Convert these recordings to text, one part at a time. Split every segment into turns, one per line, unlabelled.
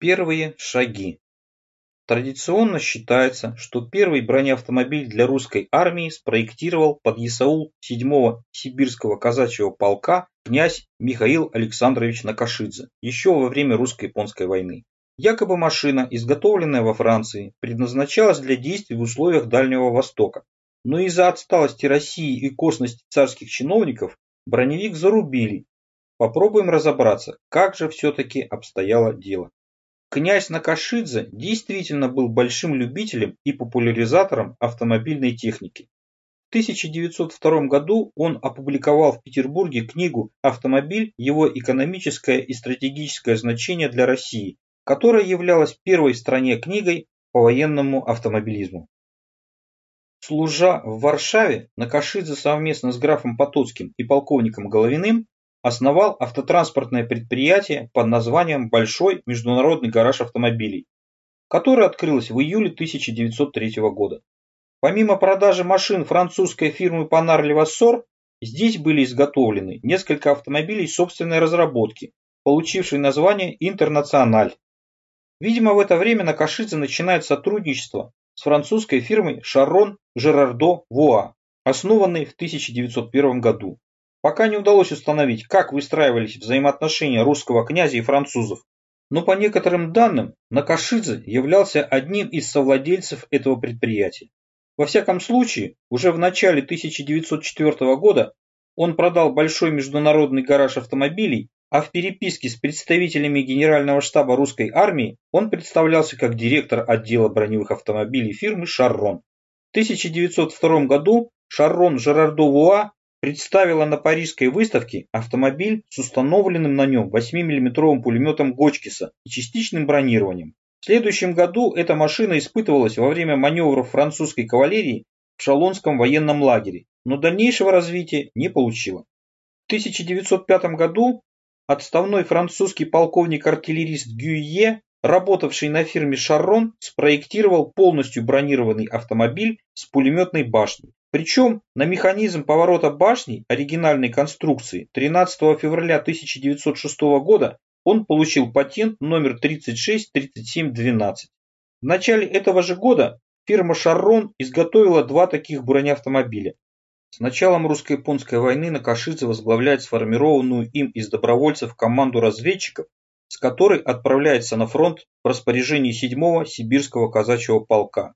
Первые шаги. Традиционно считается, что первый бронеавтомобиль для русской армии спроектировал подъясаул 7-го сибирского казачьего полка князь Михаил Александрович Накашидзе еще во время русско-японской войны. Якобы машина, изготовленная во Франции, предназначалась для действий в условиях Дальнего Востока. Но из-за отсталости России и косности царских чиновников броневик зарубили. Попробуем разобраться, как же все-таки обстояло дело. Князь Накашидзе действительно был большим любителем и популяризатором автомобильной техники. В 1902 году он опубликовал в Петербурге книгу «Автомобиль. Его экономическое и стратегическое значение для России», которая являлась первой в стране книгой по военному автомобилизму. Служа в Варшаве, Накашидзе совместно с графом Потоцким и полковником Головиным основал автотранспортное предприятие под названием Большой международный гараж автомобилей, которое открылось в июле 1903 года. Помимо продажи машин французской фирмы Panhard Levasseur, здесь были изготовлены несколько автомобилей собственной разработки, получившие название «Интернациональ». Видимо, в это время на Кашидзе начинает сотрудничество с французской фирмой Шарон Жерардо Вуа, основанной в 1901 году. Пока не удалось установить, как выстраивались взаимоотношения русского князя и французов, но по некоторым данным Накашидзе являлся одним из совладельцев этого предприятия. Во всяком случае, уже в начале 1904 года он продал большой международный гараж автомобилей, а в переписке с представителями Генерального штаба русской армии он представлялся как директор отдела броневых автомобилей фирмы «Шаррон». В 1902 году Шаррон Жерардо Вуа представила на парижской выставке автомобиль с установленным на нем 8-мм пулеметом Гочкиса и частичным бронированием. В следующем году эта машина испытывалась во время маневров французской кавалерии в Шалонском военном лагере, но дальнейшего развития не получила. В 1905 году отставной французский полковник-артиллерист Гюйе, работавший на фирме Шаррон, спроектировал полностью бронированный автомобиль с пулеметной башней. Причем на механизм поворота башни оригинальной конструкции 13 февраля 1906 года он получил патент номер 363712. В начале этого же года фирма Шаррон изготовила два таких бронеавтомобиля. С началом русско-японской войны Накашидзе возглавляет сформированную им из добровольцев команду разведчиков, с которой отправляется на фронт в распоряжении 7-го сибирского казачьего полка.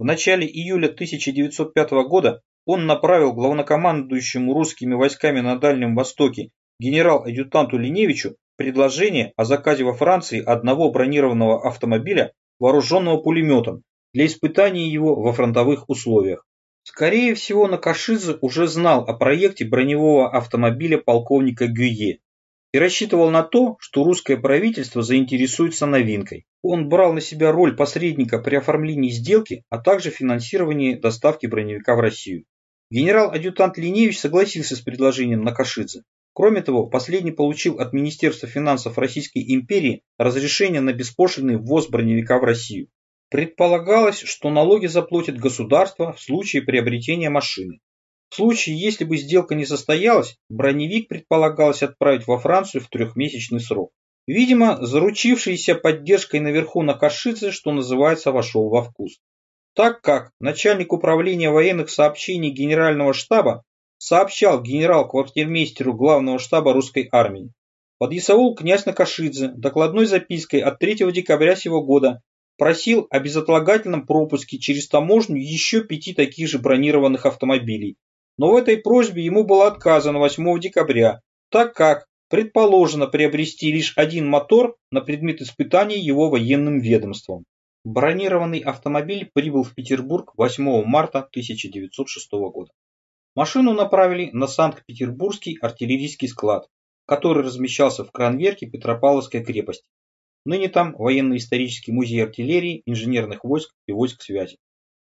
В начале июля 1905 года он направил главнокомандующему русскими войсками на Дальнем Востоке генерал-адъютанту Линевичу предложение о заказе во Франции одного бронированного автомобиля, вооруженного пулеметом, для испытания его во фронтовых условиях. Скорее всего, Накашидзе уже знал о проекте броневого автомобиля полковника Гюе и рассчитывал на то, что русское правительство заинтересуется новинкой. Он брал на себя роль посредника при оформлении сделки, а также финансировании доставки броневика в Россию. Генерал-адъютант Линевич согласился с предложением Накашидзе. Кроме того, последний получил от Министерства финансов Российской империи разрешение на беспошлинный ввоз броневика в Россию. Предполагалось, что налоги заплатит государство в случае приобретения машины. В случае, если бы сделка не состоялась, броневик предполагалось отправить во Францию в трехмесячный срок. Видимо, заручившийся поддержкой наверху на Кашице, что называется, вошел во вкус. Так как начальник управления военных сообщений Генерального штаба сообщал генерал-квартирмейстеру главного штаба русской армии. Подъясаул князь Накашидзе докладной запиской от 3 декабря сего года просил о безотлагательном пропуске через таможню еще пяти таких же бронированных автомобилей, но в этой просьбе ему было отказано 8 декабря, так как предположено приобрести лишь один мотор на предмет испытания его военным ведомством. Бронированный автомобиль прибыл в Петербург 8 марта 1906 года. Машину направили на Санкт-Петербургский артиллерийский склад, который размещался в Кранверке Петропавловской крепости. Ныне там военно-исторический музей артиллерии, инженерных войск и войск связи.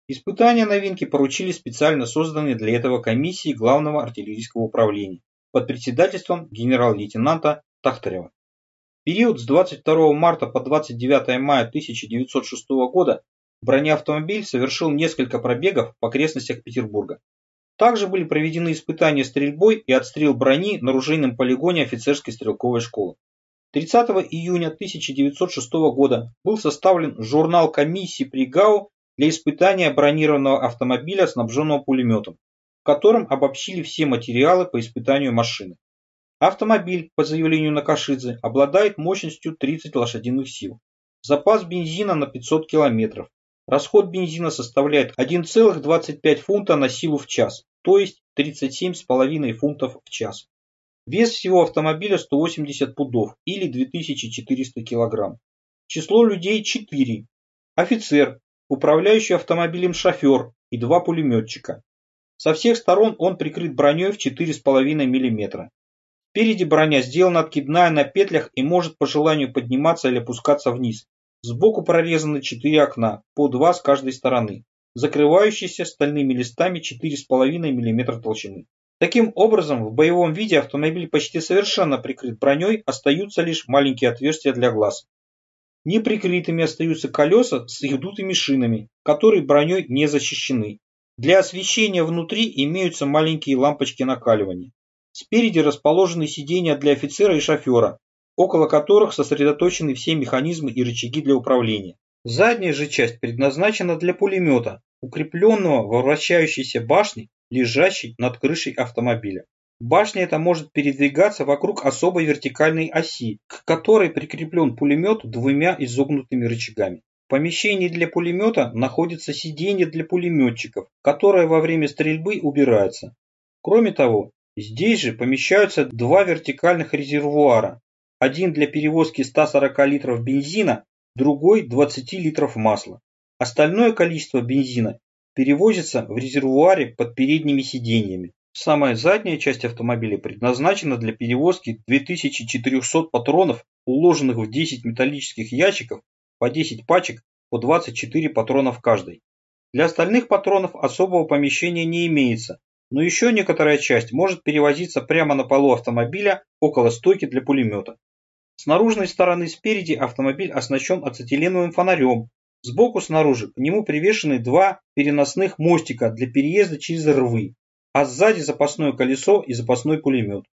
Испытания новинки поручили специально созданной для этого комиссии Главного артиллерийского управления под председательством генерал-лейтенанта Тахтарева. В период с 22 марта по 29 мая 1906 года бронеавтомобиль совершил несколько пробегов в окрестностях Петербурга. Также были проведены испытания стрельбой и отстрел брони на оружейном полигоне офицерской стрелковой школы. 30 июня 1906 года был составлен журнал комиссии при ГАУ для испытания бронированного автомобиля, снабженного пулеметом, в котором обобщили все материалы по испытанию машины. Автомобиль, по заявлению Накашидзе, обладает мощностью 30 лошадиных сил. Запас бензина на 500 километров. Расход бензина составляет 1,25 фунта на силу в час, то есть 37,5 фунтов в час. Вес всего автомобиля 180 пудов или 2400 килограмм. Число людей 4. Офицер, управляющий автомобилем шофер и два пулеметчика. Со всех сторон он прикрыт броней в 4,5 мм. Спереди броня сделана откидная на петлях и может по желанию подниматься или опускаться вниз. Сбоку прорезаны 4 окна, по 2 с каждой стороны, закрывающиеся стальными листами 4,5 мм толщины. Таким образом, в боевом виде автомобиль почти совершенно прикрыт броней, остаются лишь маленькие отверстия для глаз. Неприкрытыми остаются колеса с их дутыми шинами, которые броней не защищены. Для освещения внутри имеются маленькие лампочки накаливания. Спереди расположены сиденья для офицера и шофера, около которых сосредоточены все механизмы и рычаги для управления. Задняя же часть предназначена для пулемета, укрепленного во вращающейся башне лежащей над крышей автомобиля. Башня эта может передвигаться вокруг особой вертикальной оси, к которой прикреплен пулемет двумя изогнутыми рычагами. В помещении для пулемета находится сиденье для пулеметчиков, которое во время стрельбы убирается. Кроме того, здесь же помещаются два вертикальных резервуара. Один для перевозки 140 литров бензина, другой 20 литров масла. Остальное количество бензина перевозится в резервуаре под передними сиденьями. Самая задняя часть автомобиля предназначена для перевозки 2400 патронов, уложенных в 10 металлических ящиков по 10 пачек по 24 патрона в каждой. Для остальных патронов особого помещения не имеется, но еще некоторая часть может перевозиться прямо на полу автомобиля около стойки для пулемета. С наружной стороны спереди автомобиль оснащен ацетиленовым фонарем, Сбоку снаружи к нему привешены два переносных мостика для переезда через рвы, а сзади запасное колесо и запасной пулемет.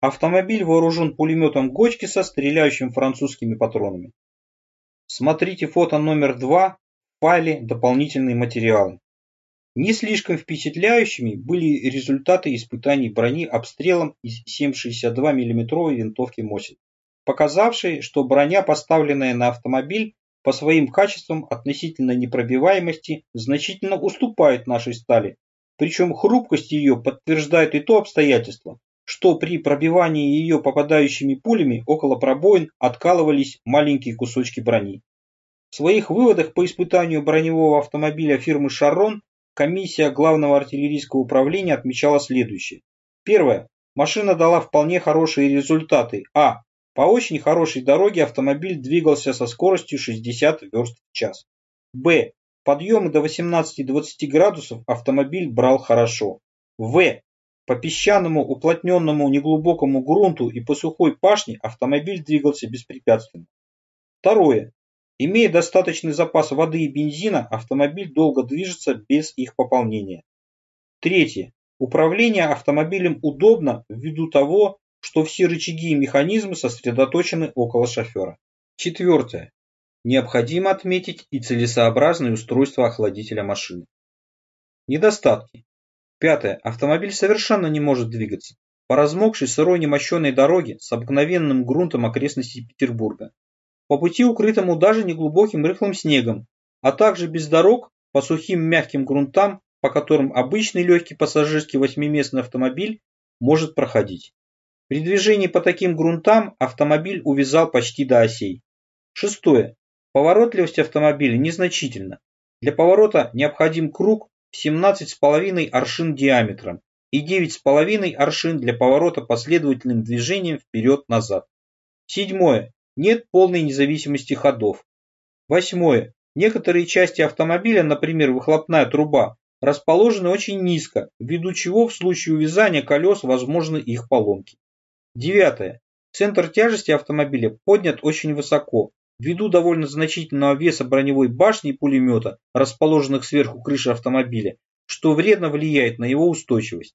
Автомобиль вооружен пулеметом Гочки со стреляющими французскими патронами. Смотрите фото номер 2 в файле «Дополнительные материалы». Не слишком впечатляющими были результаты испытаний брони обстрелом из 7,62 мм винтовки Мосин, показавшие, что броня, поставленная на автомобиль, по своим качествам относительно непробиваемости значительно уступает нашей стали, причем хрупкость ее подтверждает и то обстоятельство, что при пробивании ее попадающими пулями около пробоин откалывались маленькие кусочки брони. В своих выводах по испытанию броневого автомобиля фирмы «Шаррон» комиссия Главного артиллерийского управления отмечала следующее. Первое. Машина дала вполне хорошие результаты. А. По очень хорошей дороге автомобиль двигался со скоростью 60 верст в час. Б. Подъемы до 18-20 градусов автомобиль брал хорошо. В. По песчаному уплотненному неглубокому грунту и по сухой пашне автомобиль двигался беспрепятственно. Второе. Имея достаточный запас воды и бензина, автомобиль долго движется без их пополнения. Третье. Управление автомобилем удобно ввиду того, что все рычаги и механизмы сосредоточены около шофера. Четвертое. Необходимо отметить и целесообразное устройство охладителя машины. Недостатки. Пятое. Автомобиль совершенно не может двигаться. По размокшей сырой немощенной дороге с обыкновенным грунтом окрестностей Петербурга. По пути укрытому даже неглубоким рыхлым снегом, а также без дорог по сухим мягким грунтам, по которым обычный легкий пассажирский восьмиместный автомобиль может проходить. При движении по таким грунтам автомобиль увязал почти до осей. Шестое. Поворотливость автомобиля незначительна. Для поворота необходим круг в 17,5 аршин диаметром и 9,5 аршин для поворота последовательным движением вперед-назад. Седьмое. Нет полной независимости ходов. Восьмое. Некоторые части автомобиля, например, выхлопная труба, расположены очень низко, ввиду чего в случае увязания колес возможны их поломки. Девятое. Центр тяжести автомобиля поднят очень высоко, ввиду довольно значительного веса броневой башни и пулемета, расположенных сверху крыши автомобиля, что вредно влияет на его устойчивость.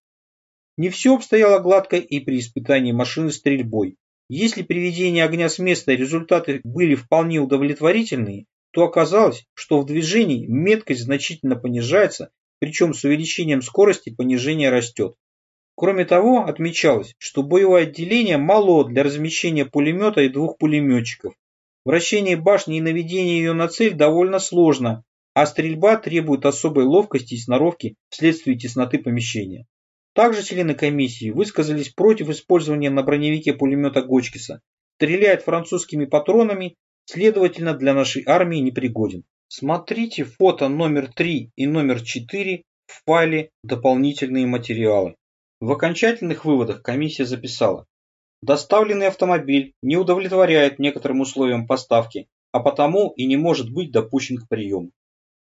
Не все обстояло гладко и при испытании машины стрельбой. Если при ведении огня с места результаты были вполне удовлетворительные, то оказалось, что в движении меткость значительно понижается, причем с увеличением скорости понижение растет. Кроме того, отмечалось, что боевое отделение мало для размещения пулемета и двух пулеметчиков. Вращение башни и наведение ее на цель довольно сложно, а стрельба требует особой ловкости и сноровки вследствие тесноты помещения. Также члены комиссии высказались против использования на броневике пулемета Гочкиса. Стреляет французскими патронами, следовательно для нашей армии непригоден. Смотрите фото номер 3 и номер 4 в файле «Дополнительные материалы». В окончательных выводах комиссия записала, доставленный автомобиль не удовлетворяет некоторым условиям поставки, а потому и не может быть допущен к приему.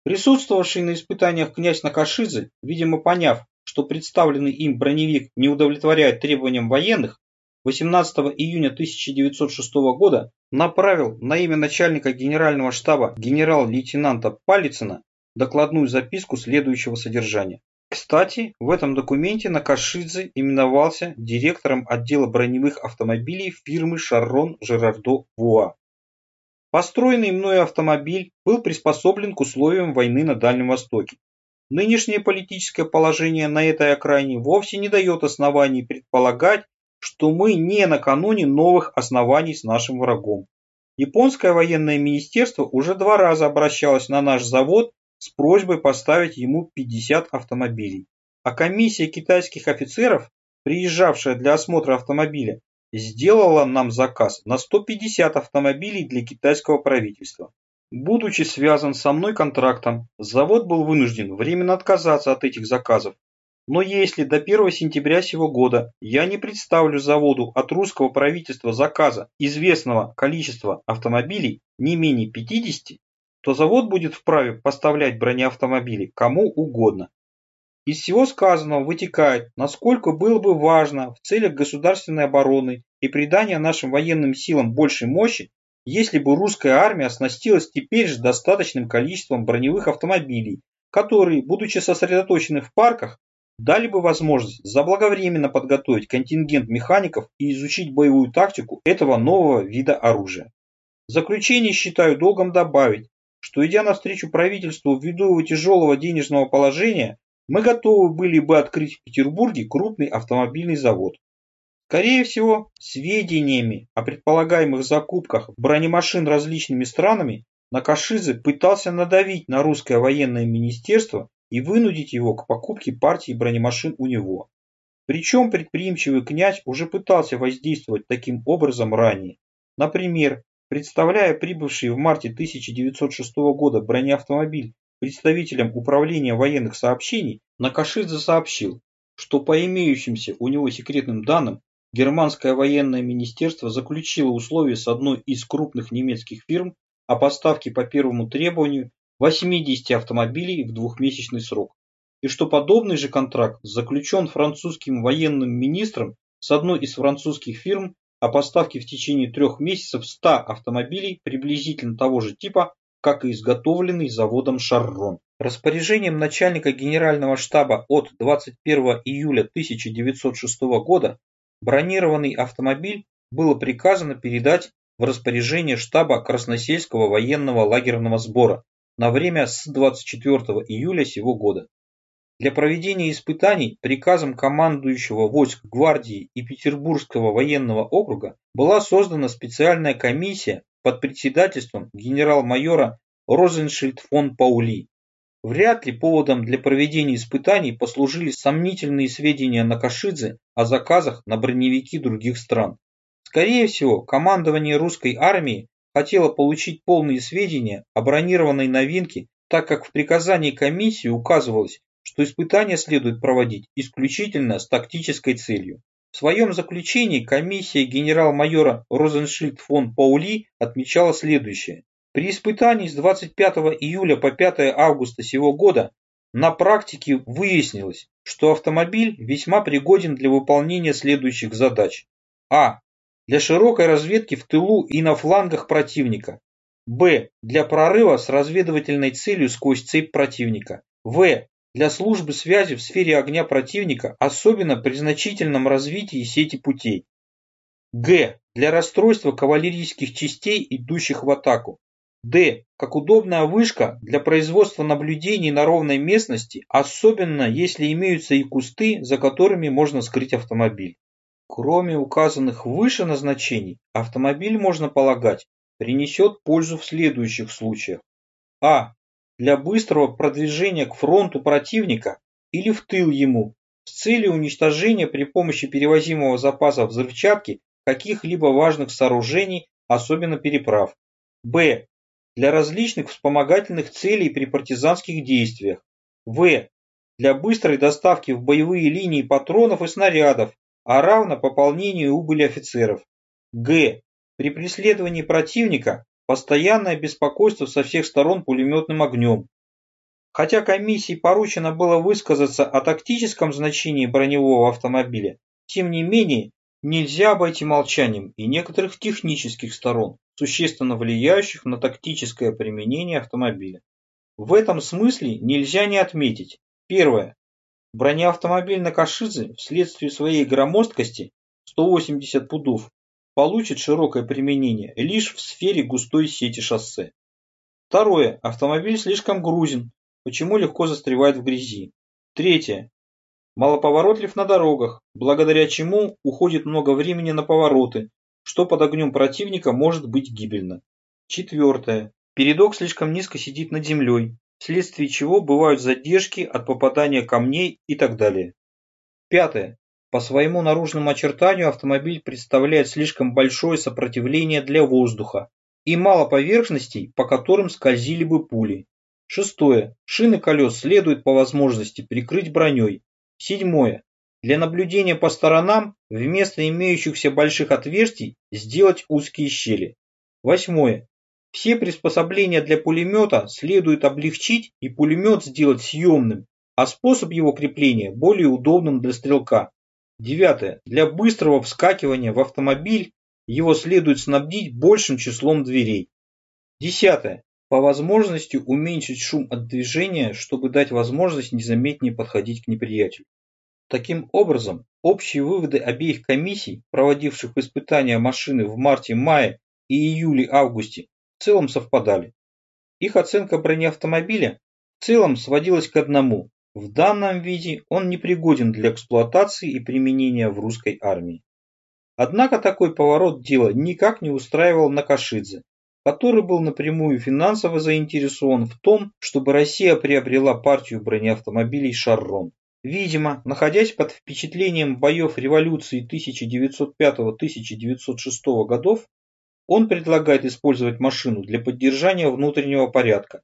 Присутствовавший на испытаниях князь Накашидзе, видимо поняв, что представленный им броневик не удовлетворяет требованиям военных, 18 июня 1906 года направил на имя начальника генерального штаба генерал-лейтенанта Палицына докладную записку следующего содержания. Кстати, в этом документе Накашидзе именовался директором отдела броневых автомобилей фирмы Шаррон Жерардо Вуа. Построенный мною автомобиль был приспособлен к условиям войны на Дальнем Востоке. Нынешнее политическое положение на этой окраине вовсе не дает оснований предполагать, что мы не накануне новых оснований с нашим врагом. Японское военное министерство уже два раза обращалось на наш завод с просьбой поставить ему 50 автомобилей. А комиссия китайских офицеров, приезжавшая для осмотра автомобиля, сделала нам заказ на 150 автомобилей для китайского правительства. Будучи связан со мной контрактом, завод был вынужден временно отказаться от этих заказов. Но если до 1 сентября сего года я не представлю заводу от русского правительства заказа известного количества автомобилей не менее 50, то завод будет вправе поставлять бронеавтомобили кому угодно. Из всего сказанного вытекает, насколько было бы важно в целях государственной обороны и придания нашим военным силам большей мощи, если бы русская армия оснастилась теперь же достаточным количеством броневых автомобилей, которые, будучи сосредоточены в парках, дали бы возможность заблаговременно подготовить контингент механиков и изучить боевую тактику этого нового вида оружия. В заключение считаю долгом добавить, что идя навстречу правительству ввиду его тяжелого денежного положения, мы готовы были бы открыть в Петербурге крупный автомобильный завод. Скорее всего, сведениями о предполагаемых закупках бронемашин различными странами Накашидзе пытался надавить на русское военное министерство и вынудить его к покупке партии бронемашин у него. Причем предприимчивый князь уже пытался воздействовать таким образом ранее. Например, Представляя прибывший в марте 1906 года бронеавтомобиль представителям Управления военных сообщений, Накашидзе сообщил, что по имеющимся у него секретным данным германское военное министерство заключило условия с одной из крупных немецких фирм о поставке по первому требованию 80 автомобилей в двухмесячный срок, и что подобный же контракт заключен французским военным министром с одной из французских фирм о поставке в течение трех месяцев 100 автомобилей приблизительно того же типа, как и изготовленный заводом Шаррон. Распоряжением начальника генерального штаба от 21 июля 1906 года бронированный автомобиль было приказано передать в распоряжение штаба Красносельского военного лагерного сбора на время с 24 июля сего года. Для проведения испытаний приказом командующего войск гвардии и Петербургского военного округа была создана специальная комиссия под председательством генерал-майора Розеншильд фон Паули. Вряд ли поводом для проведения испытаний послужили сомнительные сведения на Кашидзе о заказах на броневики других стран. Скорее всего, командование русской армии хотело получить полные сведения о бронированной новинке, так как в приказании комиссии указывалось, что испытания следует проводить исключительно с тактической целью. В своем заключении комиссия генерал-майора Розеншильд фон Паули отмечала следующее. При испытании с 25 июля по 5 августа сего года на практике выяснилось, что автомобиль весьма пригоден для выполнения следующих задач. А. Для широкой разведки в тылу и на флангах противника. Б. Для прорыва с разведывательной целью сквозь цепь противника. В для службы связи в сфере огня противника, особенно при значительном развитии сети путей. Г. для расстройства кавалерийских частей, идущих в атаку. Д. Как удобная вышка для производства наблюдений на ровной местности, особенно если имеются и кусты, за которыми можно скрыть автомобиль. Кроме указанных выше назначений, автомобиль, можно полагать, принесет пользу в следующих случаях. А. Для быстрого продвижения к фронту противника или в тыл ему с целью уничтожения при помощи перевозимого запаса взрывчатки каких-либо важных сооружений, особенно переправ. Б. Для различных вспомогательных целей при партизанских действиях. В. Для быстрой доставки в боевые линии патронов и снарядов, а равно пополнению убыли офицеров. Г. При преследовании противника постоянное беспокойство со всех сторон пулеметным огнем. Хотя комиссии поручено было высказаться о тактическом значении броневого автомобиля, тем не менее нельзя обойти молчанием и некоторых технических сторон, существенно влияющих на тактическое применение автомобиля. В этом смысле нельзя не отметить. Первое. Бронеавтомобиль на Кашидзе вследствие своей громоздкости 180 пудов получит широкое применение лишь в сфере густой сети шоссе. Второе. Автомобиль слишком грузен, почему легко застревает в грязи. Третье. Малоповоротлив на дорогах, благодаря чему уходит много времени на повороты, что под огнем противника может быть гибельно. Четвертое. Передок слишком низко сидит над землей, вследствие чего бывают задержки от попадания камней и так далее. Пятое. По своему наружному очертанию автомобиль представляет слишком большое сопротивление для воздуха и мало поверхностей, по которым скользили бы пули. Шестое. Шины колес следует по возможности прикрыть броней. Седьмое. Для наблюдения по сторонам вместо имеющихся больших отверстий сделать узкие щели. Восьмое. Все приспособления для пулемета следует облегчить и пулемет сделать съемным, а способ его крепления более удобным для стрелка. Девятое. Для быстрого вскакивания в автомобиль его следует снабдить большим числом дверей. Десятое. По возможности уменьшить шум от движения, чтобы дать возможность незаметнее подходить к неприятелю. Таким образом, общие выводы обеих комиссий, проводивших испытания машины в марте-мае и июле-августе, в целом совпадали. Их оценка бронеавтомобиля в целом сводилась к одному. В данном виде он непригоден для эксплуатации и применения в русской армии. Однако такой поворот дела никак не устраивал Накашидзе, который был напрямую финансово заинтересован в том, чтобы Россия приобрела партию бронеавтомобилей «Шаррон». Видимо, находясь под впечатлением боев революции 1905-1906 годов, он предлагает использовать машину для поддержания внутреннего порядка.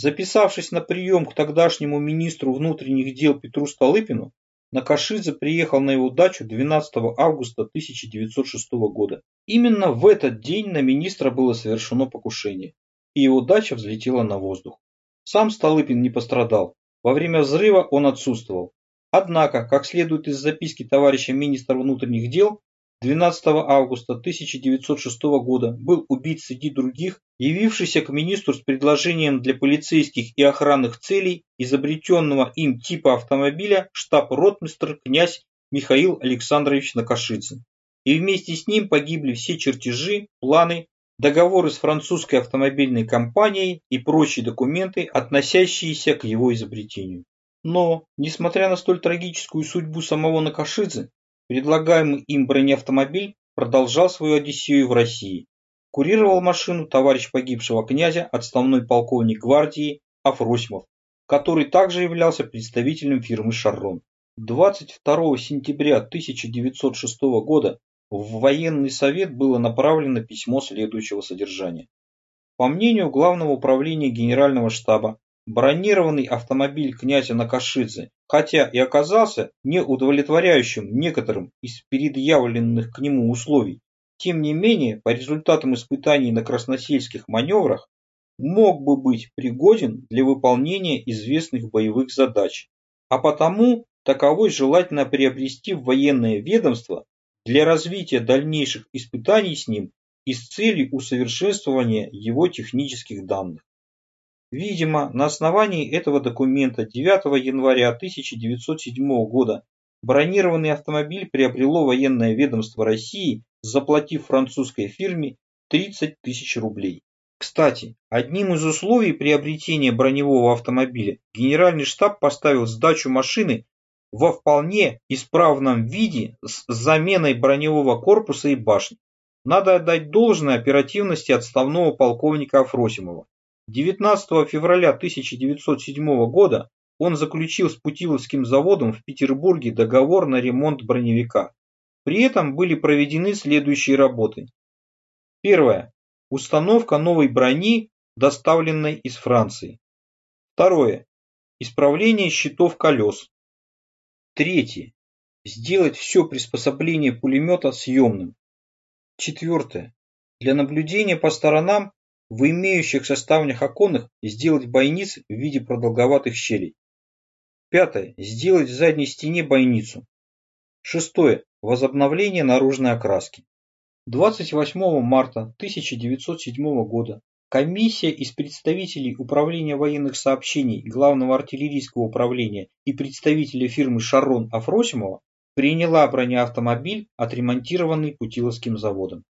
Записавшись на прием к тогдашнему министру внутренних дел Петру Столыпину, Накашидзе приехал на его дачу 12 августа 1906 года. Именно в этот день на министра было совершено покушение, и его дача взлетела на воздух. Сам Столыпин не пострадал, во время взрыва он отсутствовал. Однако, как следует из записки товарища министра внутренних дел, 12 августа 1906 года был убит среди других, явившийся к министру с предложением для полицейских и охранных целей изобретенного им типа автомобиля штаб-ротмистр князь Михаил Александрович Накашидзе. И вместе с ним погибли все чертежи, планы, договоры с французской автомобильной компанией и прочие документы, относящиеся к его изобретению. Но, несмотря на столь трагическую судьбу самого Накашидзе, Предлагаемый им бронеавтомобиль продолжал свою одиссею в России. Курировал машину товарищ погибшего князя, отставной полковник гвардии Афросимов, который также являлся представителем фирмы «Шаррон». 22 сентября 1906 года в военный совет было направлено письмо следующего содержания. По мнению Главного управления Генерального штаба, бронированный автомобиль князя Накашидзе, хотя и оказался не удовлетворяющим некоторым из предъявленных к нему условий, тем не менее, по результатам испытаний на красносельских маневрах, мог бы быть пригоден для выполнения известных боевых задач, а потому таковой желательно приобрести в военное ведомство для развития дальнейших испытаний с ним и с целью усовершенствования его технических данных. Видимо, на основании этого документа 9 января 1907 года бронированный автомобиль приобрело военное ведомство России заплатив французской фирме 30 тысяч рублей. Кстати, одним из условий приобретения броневого автомобиля Генеральный штаб поставил сдачу машины во вполне исправном виде с заменой броневого корпуса и башни. Надо отдать должное оперативности отставного полковника Афросимова. 19 февраля 1907 года он заключил с Путиловским заводом в Петербурге договор на ремонт броневика. При этом были проведены следующие работы. Первое. Установка новой брони, доставленной из Франции. Второе. Исправление щитов колес. Третье. Сделать все приспособление пулемета съемным. Четвертое. Для наблюдения по сторонам в имеющихся ставнях оконных сделать бойницы в виде продолговатых щелей. Пятое. Сделать в задней стене бойницу. Шестое. Возобновление наружной окраски. 28 марта 1907 года комиссия из представителей Управления военных сообщений Главного артиллерийского управления и представителя фирмы Шарон Афросимова приняла бронеавтомобиль, отремонтированный Путиловским заводом.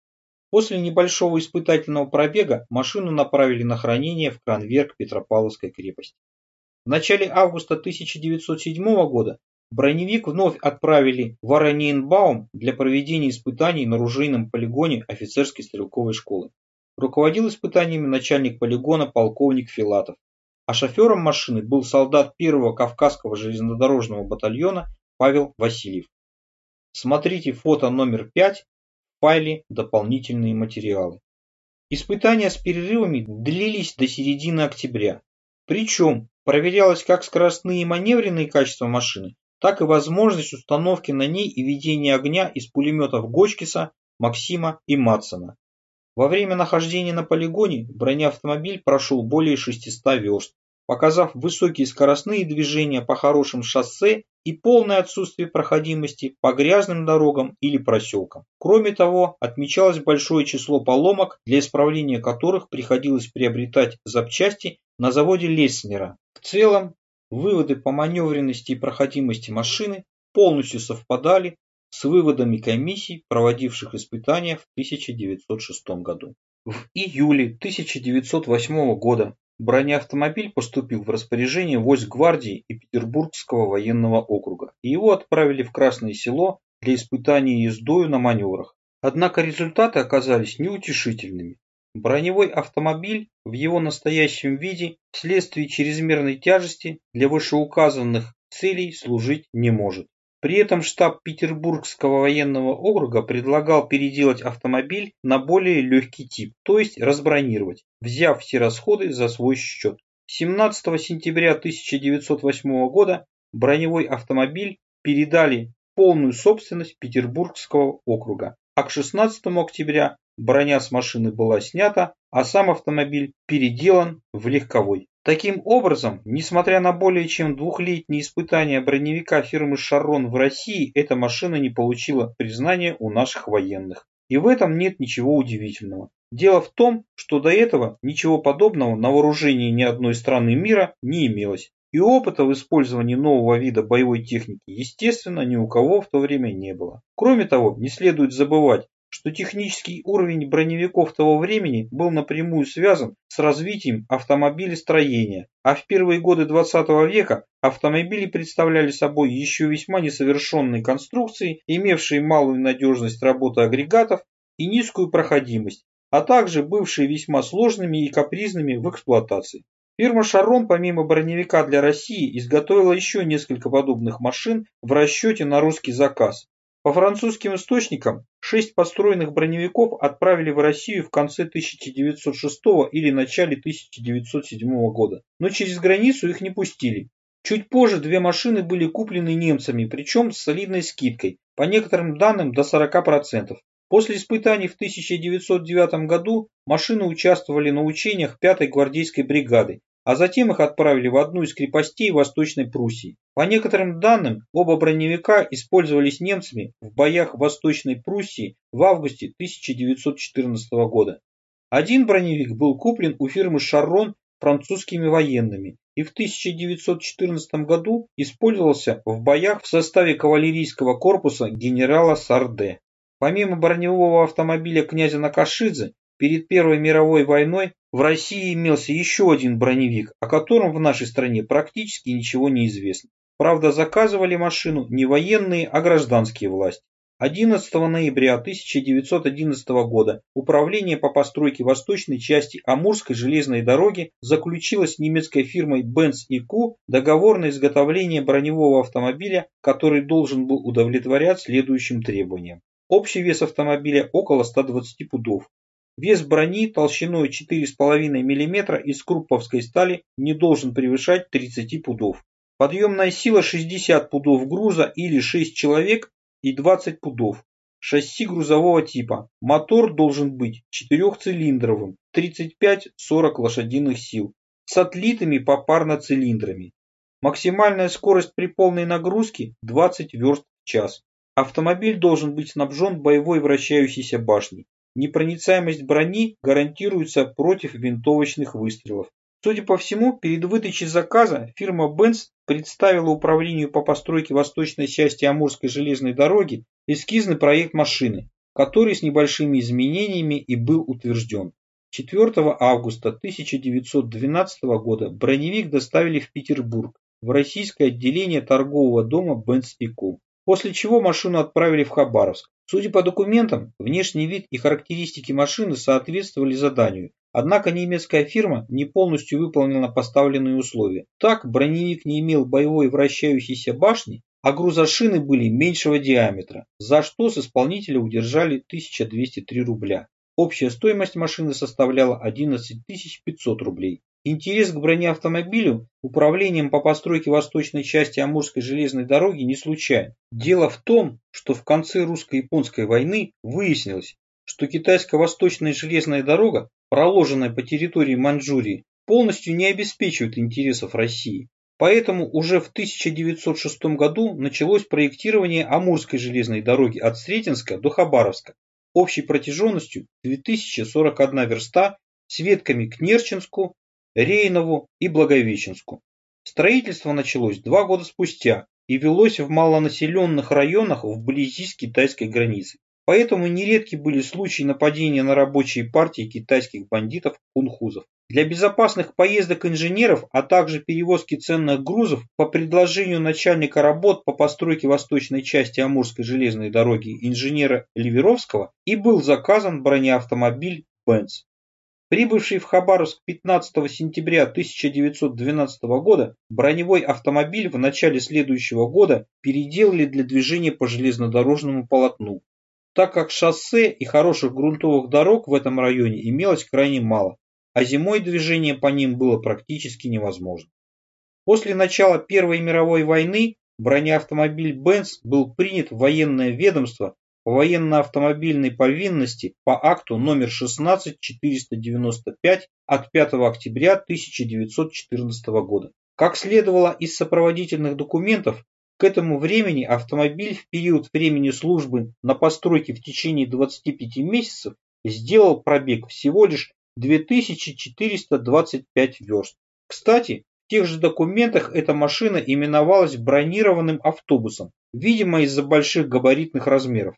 После небольшого испытательного пробега машину направили на хранение в Кранверк Петропавловской крепости. В начале августа 1907 года Броневик вновь отправили в Ораниенбаум для проведения испытаний на ружейном полигоне офицерской стрелковой школы. Руководил испытаниями начальник полигона полковник Филатов, а шофером машины был солдат первого Кавказского железнодорожного батальона Павел Васильев. Смотрите фото номер 5 файле «Дополнительные материалы». Испытания с перерывами длились до середины октября. Причем проверялось как скоростные и маневренные качества машины, так и возможность установки на ней и ведения огня из пулеметов Гочкиса, Максима и Матсона. Во время нахождения на полигоне бронеавтомобиль прошел более 600 верст, показав высокие скоростные движения по хорошим шоссе и полное отсутствие проходимости по грязным дорогам или проселкам. Кроме того, отмечалось большое число поломок, для исправления которых приходилось приобретать запчасти на заводе Леснера. В целом, Выводы по маневренности и проходимости машины полностью совпадали с выводами комиссий, проводивших испытания в 1906 году. В июле 1908 года бронеавтомобиль поступил в распоряжение войск гвардии и Петербургского военного округа, и его отправили в Красное село для испытаний ездою на маневрах. Однако результаты оказались неутешительными. Броневой автомобиль в его настоящем виде вследствие чрезмерной тяжести для вышеуказанных целей служить не может. При этом штаб Петербургского военного округа предлагал переделать автомобиль на более легкий тип, то есть разбронировать, взяв все расходы за свой счет. 17 сентября 1908 года броневой автомобиль передали полную собственность Петербургского округа, а к 16 октября броня с машины была снята, а сам автомобиль переделан в легковой. Таким образом, несмотря на более чем двухлетние испытания броневика фирмы «Шарон» в России, эта машина не получила признания у наших военных. И в этом нет ничего удивительного. Дело в том, что до этого ничего подобного на вооружении ни одной страны мира не имелось. И опыта в использовании нового вида боевой техники, естественно, ни у кого в то время не было. Кроме того, не следует забывать, что технический уровень броневиков того времени был напрямую связан с развитием автомобилестроения, а в первые годы 20 века автомобили представляли собой еще весьма несовершенные конструкции, имевшие малую надежность работы агрегатов и низкую проходимость, а также бывшие весьма сложными и капризными в эксплуатации. Фирма «Шарон» помимо броневика для России изготовила еще несколько подобных машин в расчете на русский заказ. По французским источникам, шесть построенных броневиков отправили в Россию в конце 1906 или начале 1907 года, но через границу их не пустили. Чуть позже две машины были куплены немцами, причем с солидной скидкой, по некоторым данным до 40%. После испытаний в 1909 году машины участвовали на учениях 5-й гвардейской бригады, а затем их отправили в одну из крепостей Восточной Пруссии. По некоторым данным, оба броневика использовались немцами в боях Восточной Пруссии в августе 1914 года. Один броневик был куплен у фирмы «Шаррон» французскими военными и в 1914 году использовался в боях в составе кавалерийского корпуса генерала Сарде. Помимо броневого автомобиля князя Накашидзе, перед Первой мировой войной в России имелся еще один броневик, о котором в нашей стране практически ничего не известно. Правда, заказывали машину не военные, а гражданские власти. 11 ноября 1911 года Управление по постройке восточной части Амурской железной дороги заключило с немецкой фирмой Benz Co. договор на изготовление броневого автомобиля, который должен был удовлетворять следующим требованиям. Общий вес автомобиля около 120 пудов. Вес брони толщиной 4,5 мм из крупповской стали не должен превышать 30 пудов. Подъемная сила 60 пудов груза или 6 человек и 20 пудов. Шасси грузового типа. Мотор должен быть четырехцилиндровым, 35-40 лошадиных сил, с отлитыми попарно цилиндрами. Максимальная скорость при полной нагрузке 20 верст в час. Автомобиль должен быть снабжен боевой вращающейся башней. Непроницаемость брони гарантируется против винтовочных выстрелов. Судя по всему, перед выдачей заказа фирма Benz представила управлению по постройке восточной части Амурской железной дороги эскизный проект машины, который с небольшими изменениями и был утвержден. 4 августа 1912 года броневик доставили в Петербург, в российское отделение торгового дома Benz Co. После чего машину отправили в Хабаровск. Судя по документам, внешний вид и характеристики машины соответствовали заданию, Однако немецкая фирма не полностью выполнила поставленные условия. Так броневик не имел боевой вращающейся башни, а грузошины были меньшего диаметра, за что с исполнителя удержали 1203 рубля. Общая стоимость машины составляла 11 500 рублей. Интерес к бронеавтомобилю управлением по постройке восточной части Амурской железной дороги не случайен. Дело в том, что в конце русско-японской войны выяснилось, что китайско-восточная железная дорога проложенная по территории Маньчжурии, полностью не обеспечивает интересов России. Поэтому уже в 1906 году началось проектирование Амурской железной дороги от Сретенска до Хабаровска общей протяженностью 2041 верста с ветками к Нерчинску, Рейнову и Благовещенску. Строительство началось два года спустя и велось в малонаселенных районах вблизи с китайской границей. Поэтому нередки были случаи нападения на рабочие партии китайских бандитов-хунхузов. Для безопасных поездок инженеров, а также перевозки ценных грузов по предложению начальника работ по постройке восточной части Амурской железной дороги инженера Ливеровского и был заказан бронеавтомобиль «Бенц». Прибывший в Хабаровск 15 сентября 1912 года, броневой автомобиль в начале следующего года переделали для движения по железнодорожному полотну так как шоссе и хороших грунтовых дорог в этом районе имелось крайне мало, а зимой движение по ним было практически невозможно. После начала Первой мировой войны бронеавтомобиль «Бенц» был принят в военное ведомство военно-автомобильной повинности по акту номер 16495 от 5 октября 1914 года. Как следовало из сопроводительных документов, к этому времени автомобиль в период времени службы на постройке в течение 25 месяцев сделал пробег всего лишь 2425 верст. Кстати, в тех же документах эта машина именовалась бронированным автобусом, видимо из-за больших габаритных размеров.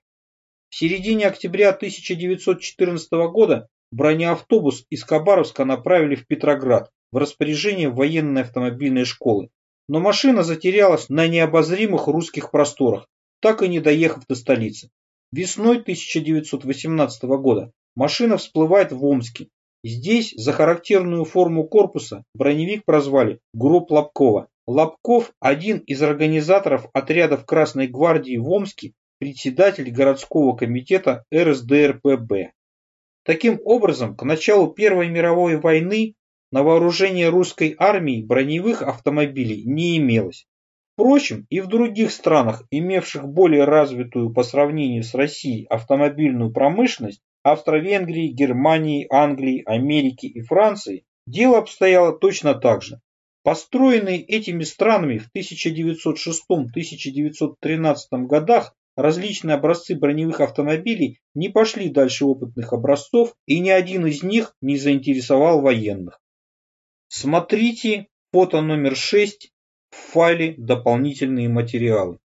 В середине октября 1914 года бронеавтобус из Хабаровска направили в Петроград в распоряжение военной автомобильной школы но машина затерялась на необозримых русских просторах, так и не доехав до столицы. Весной 1918 года машина всплывает в Омске. Здесь за характерную форму корпуса броневик прозвали «Гроб Лобкова». Лобков – один из организаторов отрядов Красной гвардии в Омске, председатель городского комитета РСДРПБ. Таким образом, к началу Первой мировой войны на вооружении русской армии броневых автомобилей не имелось. Впрочем, и в других странах, имевших более развитую по сравнению с Россией автомобильную промышленность, Австро-Венгрии, Германии, Англии, Америки и Франции, дело обстояло точно так же. Построенные этими странами в 1906-1913 годах различные образцы броневых автомобилей не пошли дальше опытных образцов и ни один из них не заинтересовал военных. Смотрите фото номер 6 в файле «Дополнительные материалы».